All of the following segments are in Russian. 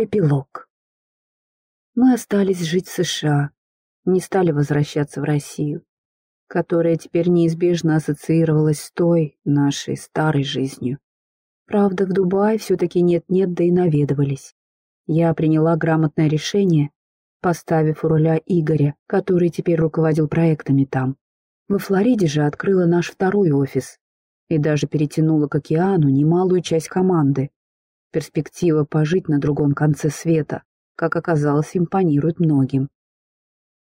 Эпилог. Мы остались жить в США, не стали возвращаться в Россию, которая теперь неизбежно ассоциировалась с той, нашей старой жизнью. Правда, в Дубай все-таки нет-нет, да и наведывались. Я приняла грамотное решение, поставив у руля Игоря, который теперь руководил проектами там. Во Флориде же открыла наш второй офис и даже перетянула к океану немалую часть команды, Перспектива пожить на другом конце света, как оказалось, импонирует многим.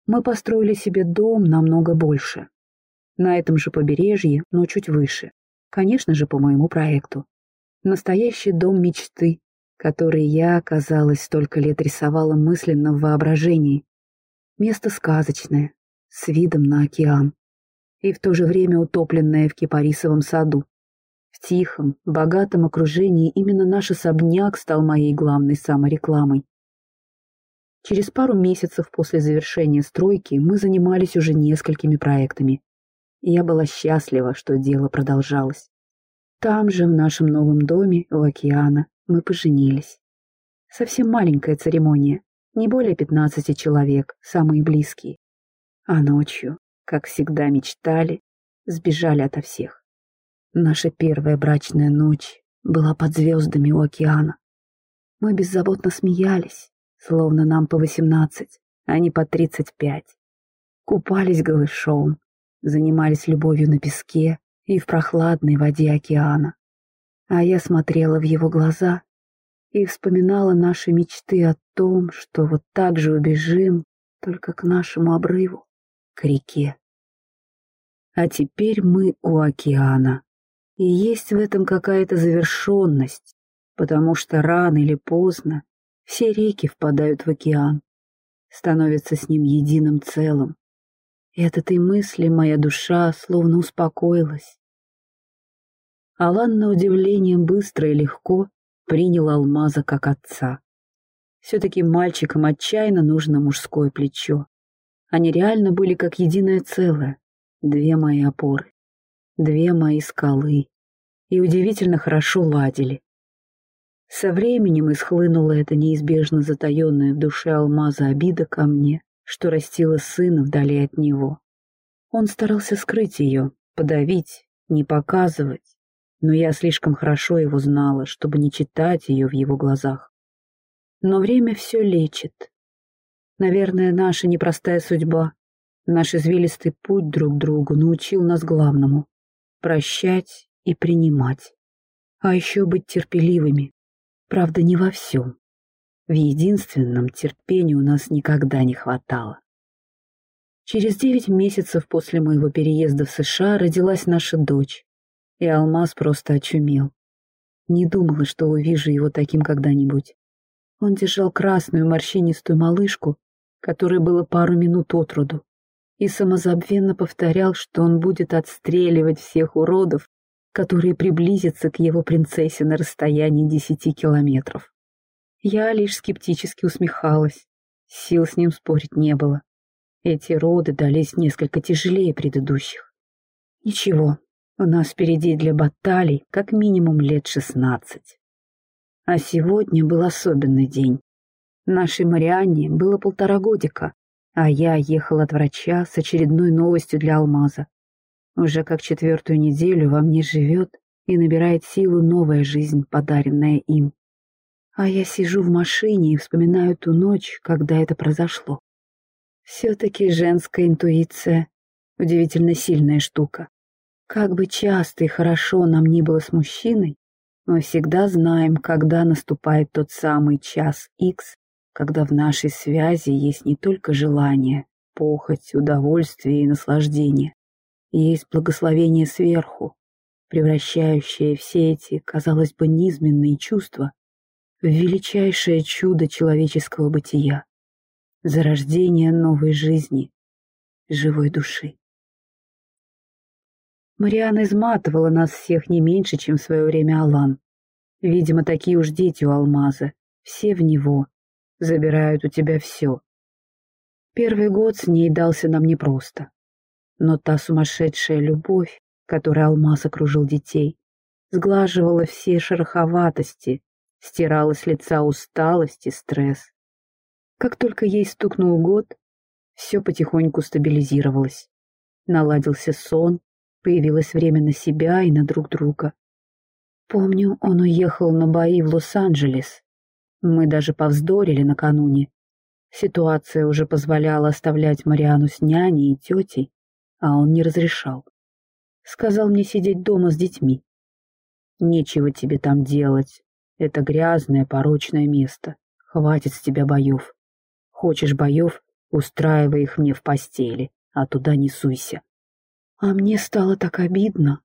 Мы построили себе дом намного больше. На этом же побережье, но чуть выше. Конечно же, по моему проекту. Настоящий дом мечты, который я, казалось, столько лет рисовала мысленно в воображении. Место сказочное, с видом на океан. И в то же время утопленное в кипарисовом саду. В тихом, богатом окружении именно наш особняк стал моей главной саморекламой. Через пару месяцев после завершения стройки мы занимались уже несколькими проектами. Я была счастлива, что дело продолжалось. Там же, в нашем новом доме у океана, мы поженились. Совсем маленькая церемония, не более пятнадцати человек, самые близкие. А ночью, как всегда мечтали, сбежали ото всех. Наша первая брачная ночь была под звездами у океана. Мы беззаботно смеялись, словно нам по восемнадцать, а не по тридцать пять. Купались голышом, занимались любовью на песке и в прохладной воде океана. А я смотрела в его глаза и вспоминала наши мечты о том, что вот так же убежим, только к нашему обрыву, к реке. А теперь мы у океана. И есть в этом какая-то завершенность, потому что рано или поздно все реки впадают в океан, становятся с ним единым целым. И от этой мысли моя душа словно успокоилась. Алан, на удивление, быстро и легко принял Алмаза как отца. Все-таки мальчикам отчаянно нужно мужское плечо. Они реально были как единое целое, две мои опоры, две мои скалы, и удивительно хорошо ладили. Со временем исхлынула эта неизбежно затаенная в душе алмаза обида ко мне, что растила сына вдали от него. Он старался скрыть ее, подавить, не показывать, но я слишком хорошо его знала, чтобы не читать ее в его глазах. Но время все лечит. Наверное, наша непростая судьба, наш извилистый путь друг к другу научил нас главному — прощать и принимать. А еще быть терпеливыми. Правда, не во всем. В единственном терпении у нас никогда не хватало. Через девять месяцев после моего переезда в США родилась наша дочь, и Алмаз просто очумел. Не думала, что увижу его таким когда-нибудь. Он держал красную морщинистую малышку, которой было пару минут от роду, и самозабвенно повторял, что он будет отстреливать всех уродов, которые приблизятся к его принцессе на расстоянии десяти километров. Я лишь скептически усмехалась. Сил с ним спорить не было. Эти роды дались несколько тяжелее предыдущих. Ничего, у нас впереди для баталий как минимум лет шестнадцать. А сегодня был особенный день. Нашей Марианне было полтора годика, а я ехала от врача с очередной новостью для Алмаза. Уже как четвертую неделю во мне живет и набирает силу новая жизнь, подаренная им. А я сижу в машине и вспоминаю ту ночь, когда это произошло. Все-таки женская интуиция — удивительно сильная штука. Как бы часто и хорошо нам ни было с мужчиной, мы всегда знаем, когда наступает тот самый час X, когда в нашей связи есть не только желание, похоть, удовольствие и наслаждение, есть благословение сверху, превращающее все эти, казалось бы, низменные чувства в величайшее чудо человеческого бытия, зарождение новой жизни, живой души. Мариана изматывала нас всех не меньше, чем в свое время Алан. Видимо, такие уж дети у Алмаза, все в него, забирают у тебя все. Первый год с ней дался нам непросто. Но та сумасшедшая любовь, которой алмаз окружил детей, сглаживала все шероховатости, стирала с лица усталость и стресс. Как только ей стукнул год, все потихоньку стабилизировалось. Наладился сон, появилось время на себя и на друг друга. Помню, он уехал на бои в Лос-Анджелес. Мы даже повздорили накануне. Ситуация уже позволяла оставлять Мариану с няней и тетей, а он не разрешал. Сказал мне сидеть дома с детьми. Нечего тебе там делать. Это грязное, порочное место. Хватит с тебя боев. Хочешь боев, устраивай их мне в постели, а туда не суйся. А мне стало так обидно.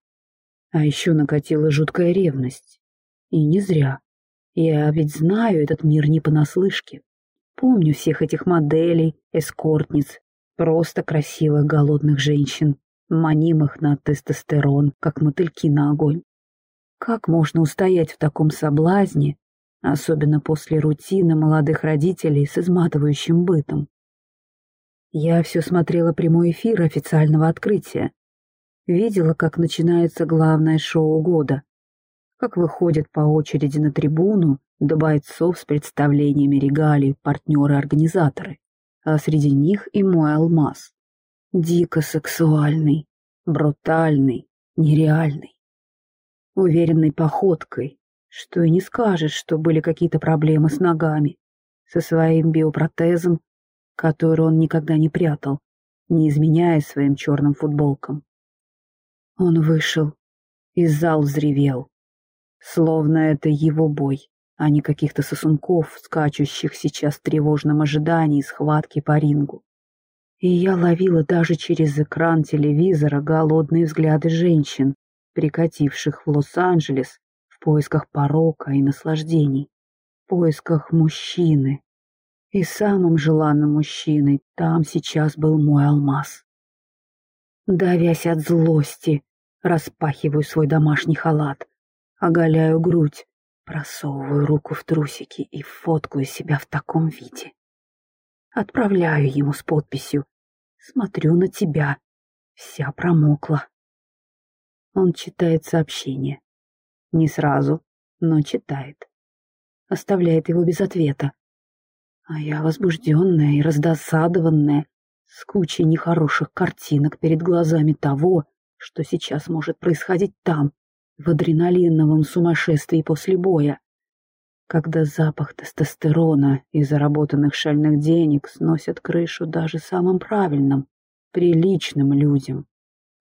А еще накатила жуткая ревность. И не зря. Я ведь знаю этот мир не понаслышке. Помню всех этих моделей, эскортниц, просто красивых голодных женщин, манимых на тестостерон, как мотыльки на огонь. Как можно устоять в таком соблазне, особенно после рутины молодых родителей с изматывающим бытом? Я все смотрела прямой эфир официального открытия. Видела, как начинается главное шоу года. Как выходят по очереди на трибуну до бойцов с представлениями регалий партнеры-организаторы. А среди них и мой алмаз. Дико сексуальный, брутальный, нереальный. Уверенной походкой, что и не скажешь, что были какие-то проблемы с ногами, со своим биопротезом, который он никогда не прятал, не изменяя своим черным футболкам. Он вышел, и зал взревел, словно это его бой, а не каких-то сосунков, скачущих сейчас в тревожном ожидании схватки по рингу и я ловила даже через экран телевизора голодные взгляды женщин, прикативших в Лос-Анджелес в поисках порока и наслаждений, в поисках мужчины. И самым желанным мужчиной там сейчас был мой алмаз. Давясь от злости, распахиваю свой домашний халат, оголяю грудь, просовываю руку в трусики и фоткаю себя в таком виде. Отправляю ему с подписью «Смотрю на тебя». Вся промокла. Он читает сообщение. Не сразу, но читает. Оставляет его без ответа. А я возбужденная и раздосадованная, с кучей нехороших картинок перед глазами того, что сейчас может происходить там, в адреналиновом сумасшествии после боя когда запах тестостерона и заработанных шальных денег сносят крышу даже самым правильным, приличным людям,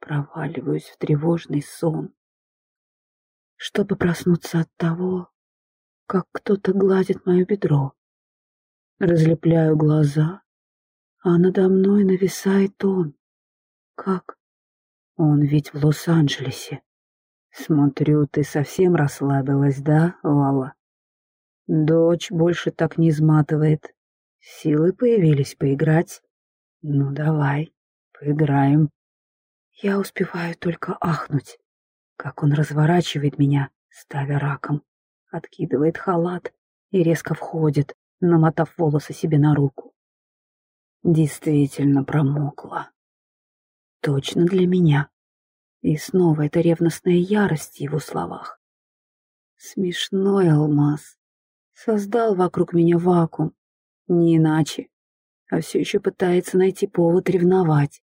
проваливаюсь в тревожный сон. Чтобы проснуться от того, как кто-то гладит мое бедро. Разлепляю глаза, а надо мной нависает он. Как? Он ведь в Лос-Анджелесе. Смотрю, ты совсем расслабилась, да, Лала? Дочь больше так не изматывает. Силы появились поиграть. Ну, давай, поиграем. Я успеваю только ахнуть, как он разворачивает меня, ставя раком, откидывает халат и резко входит, намотав волосы себе на руку. Действительно промокла. Точно для меня. И снова эта ревностная ярость в его словах. Смешной алмаз создал вокруг меня вакуум, не иначе, а все еще пытается найти повод ревновать.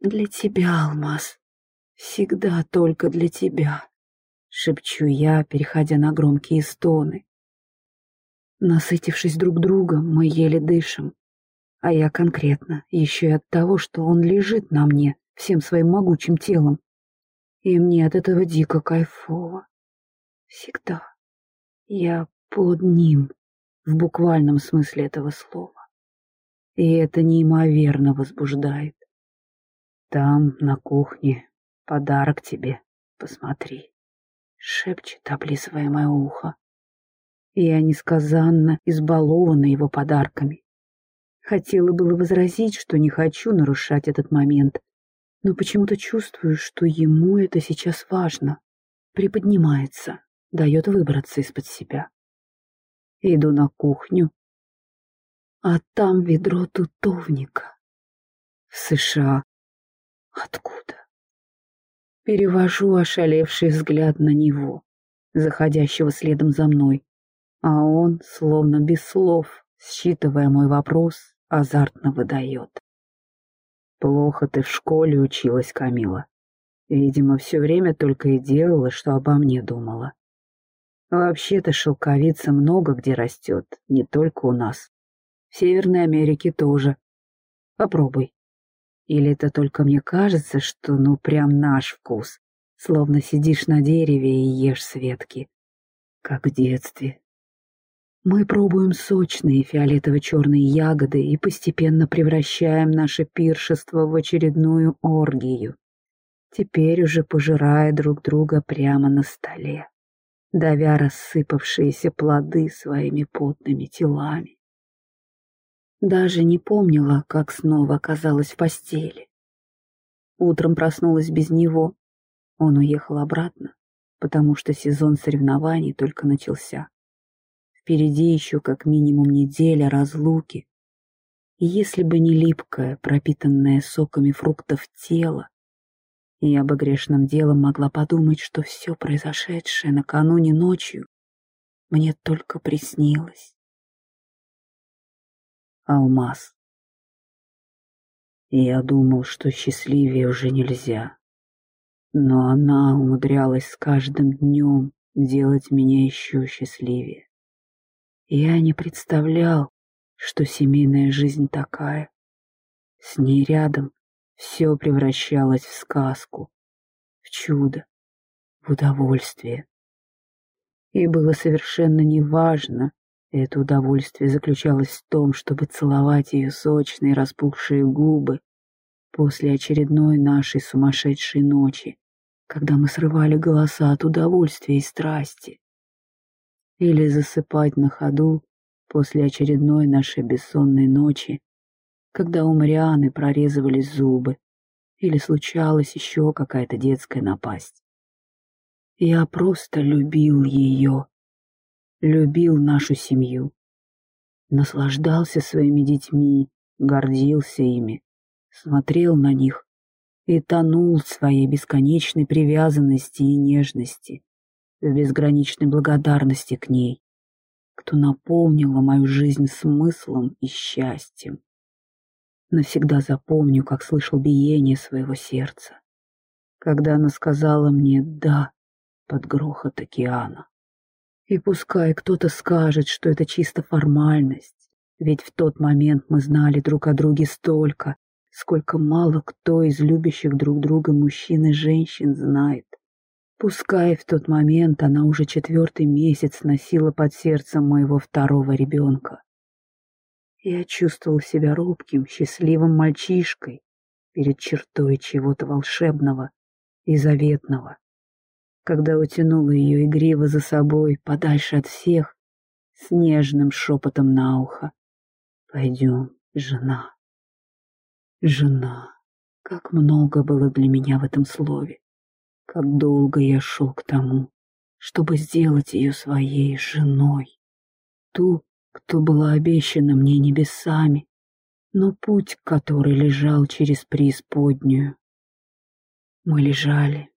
Для тебя, Алмаз, всегда только для тебя, шепчу я, переходя на громкие стоны. Насытившись друг другом, мы еле дышим, а я конкретно, еще и от того, что он лежит на мне всем своим могучим телом. И мне от этого дико кайфово. Всегда. Я под ним, в буквальном смысле этого слова. И это неимоверно возбуждает. Там, на кухне, подарок тебе, посмотри, шепчет, облизывая мое ухо. Я несказанно избалована его подарками. Хотела было возразить, что не хочу нарушать этот момент, но почему-то чувствую, что ему это сейчас важно. Приподнимается, дает выбраться из-под себя. Иду на кухню. А там ведро тутовника. В США. Откуда? Перевожу ошалевший взгляд на него, заходящего следом за мной. А он, словно без слов, считывая мой вопрос, азартно выдает. «Плохо ты в школе училась, Камила. Видимо, все время только и делала, что обо мне думала. Вообще-то шелковица много где растет, не только у нас. В Северной Америке тоже. Попробуй. Или это только мне кажется, что ну прям наш вкус, словно сидишь на дереве и ешь светки, как в детстве. Мы пробуем сочные фиолетово-черные ягоды и постепенно превращаем наше пиршество в очередную оргию, теперь уже пожирая друг друга прямо на столе, давя рассыпавшиеся плоды своими потными телами. Даже не помнила, как снова оказалась в постели. Утром проснулась без него. Он уехал обратно, потому что сезон соревнований только начался. Впереди еще как минимум неделя разлуки. И если бы не липкое, пропитанное соками фруктов тело, я бы грешным делом могла подумать, что все произошедшее накануне ночью мне только приснилось алмаз. Я думал, что счастливее уже нельзя. Но она умудрялась с каждым днем делать меня еще счастливее. Я не представлял, что семейная жизнь такая. С ней рядом все превращалось в сказку, в чудо, в удовольствие. И было совершенно неважно, это удовольствие заключалось в том, чтобы целовать ее сочные распухшие губы после очередной нашей сумасшедшей ночи, когда мы срывали голоса от удовольствия и страсти. Или засыпать на ходу после очередной нашей бессонной ночи, когда у Марианы прорезывались зубы, или случалась еще какая-то детская напасть. Я просто любил ее любил нашу семью, наслаждался своими детьми, гордился ими, смотрел на них и тонул в своей бесконечной привязанности и нежности, в безграничной благодарности к ней, кто наполнила мою жизнь смыслом и счастьем. Навсегда запомню, как слышал биение своего сердца, когда она сказала мне «да» под грохот океана. И пускай кто-то скажет, что это чисто формальность, ведь в тот момент мы знали друг о друге столько, сколько мало кто из любящих друг друга мужчин и женщин знает. Пускай в тот момент она уже четвертый месяц носила под сердцем моего второго ребенка. Я чувствовал себя робким, счастливым мальчишкой перед чертой чего-то волшебного и заветного когда утянула ее игриво за собой, подальше от всех, с нежным шепотом на ухо. «Пойдем, жена». «Жена». Как много было для меня в этом слове. Как долго я шел к тому, чтобы сделать ее своей женой. Ту, кто была обещана мне небесами, но путь, который лежал через преисподнюю. Мы лежали,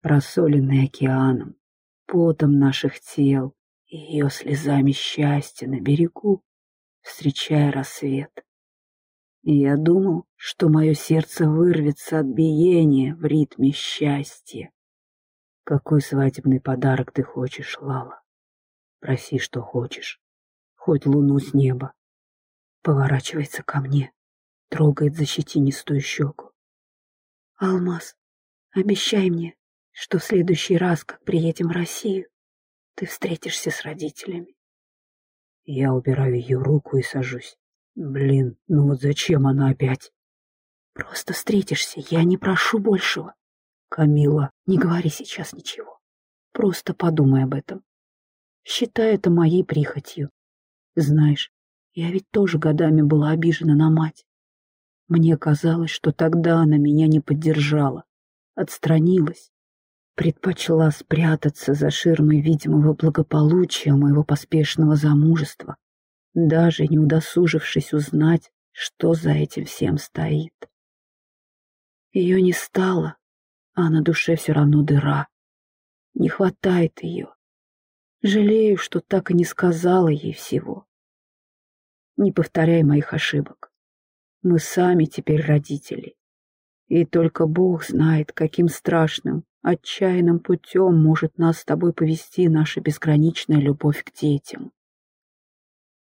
просоленный океаном, потом наших тел и ее слезами счастья на берегу, встречая рассвет. И я думал, что мое сердце вырвется от биения в ритме счастья. Какой свадебный подарок ты хочешь, Лала? Проси, что хочешь, хоть луну с неба. Поворачивается ко мне, трогает за щетинистую щеку. Алмаз, обещай мне, что в следующий раз, как приедем в Россию, ты встретишься с родителями. Я убираю ее руку и сажусь. Блин, ну вот зачем она опять? Просто встретишься, я не прошу большего. Камила, не говори сейчас ничего. Просто подумай об этом. Считай это моей прихотью. Знаешь, я ведь тоже годами была обижена на мать. Мне казалось, что тогда она меня не поддержала, отстранилась, предпочла спрятаться за ширмой видимого благополучия моего поспешного замужества, даже не удосужившись узнать, что за этим всем стоит. Ее не стало, а на душе все равно дыра. Не хватает ее. Жалею, что так и не сказала ей всего. Не повторяй моих ошибок. Мы сами теперь родители. И только Бог знает, каким страшным, отчаянным путем может нас с тобой повести наша безграничная любовь к детям.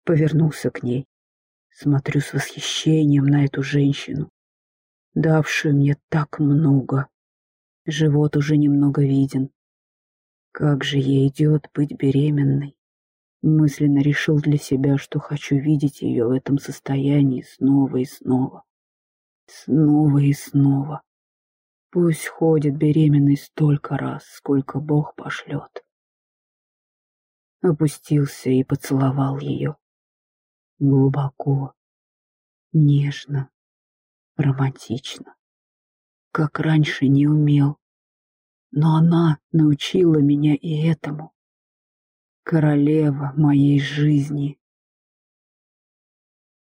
Повернулся к ней. Смотрю с восхищением на эту женщину, давшую мне так много. Живот уже немного виден. Как же ей идет быть беременной. Мысленно решил для себя, что хочу видеть ее в этом состоянии снова и снова. Снова и снова. Пусть ходит беременной столько раз, сколько Бог пошлет. Опустился и поцеловал ее. Глубоко, нежно, романтично. Как раньше не умел. Но она научила меня и этому. Королева моей жизни.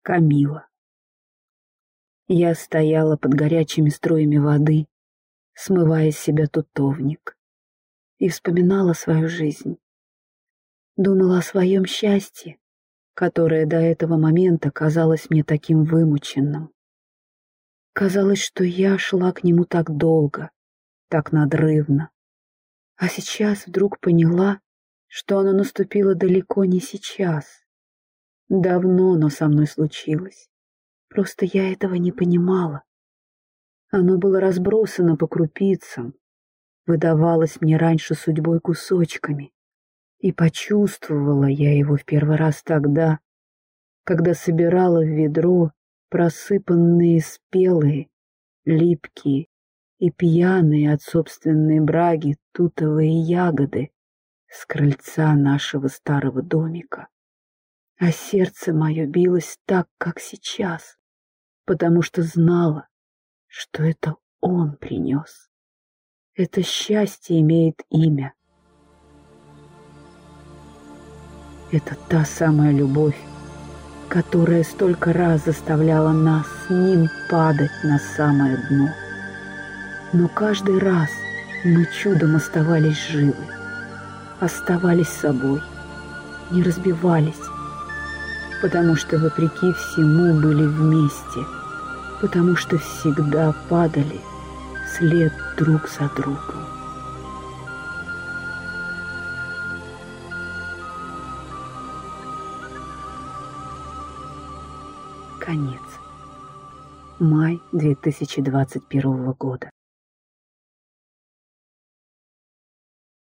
Камила. Я стояла под горячими струями воды, смывая с себя тутовник, и вспоминала свою жизнь. Думала о своем счастье, которое до этого момента казалось мне таким вымученным. Казалось, что я шла к нему так долго, так надрывно. А сейчас вдруг поняла, что оно наступило далеко не сейчас. Давно оно со мной случилось. Просто я этого не понимала. Оно было разбросано по крупицам, выдавалось мне раньше судьбой кусочками. И почувствовала я его в первый раз тогда, когда собирала в ведро просыпанные спелые, липкие и пьяные от собственной браги тутовые ягоды с крыльца нашего старого домика. А сердце мое билось так, как сейчас, потому что знала, что это он принес. Это счастье имеет имя, Это та самая любовь, которая столько раз заставляла нас с ним падать на самое дно. Но каждый раз мы чудом оставались живы, оставались собой, не разбивались, потому что, вопреки всему, были вместе, потому что всегда падали вслед друг за другом. 2021 года.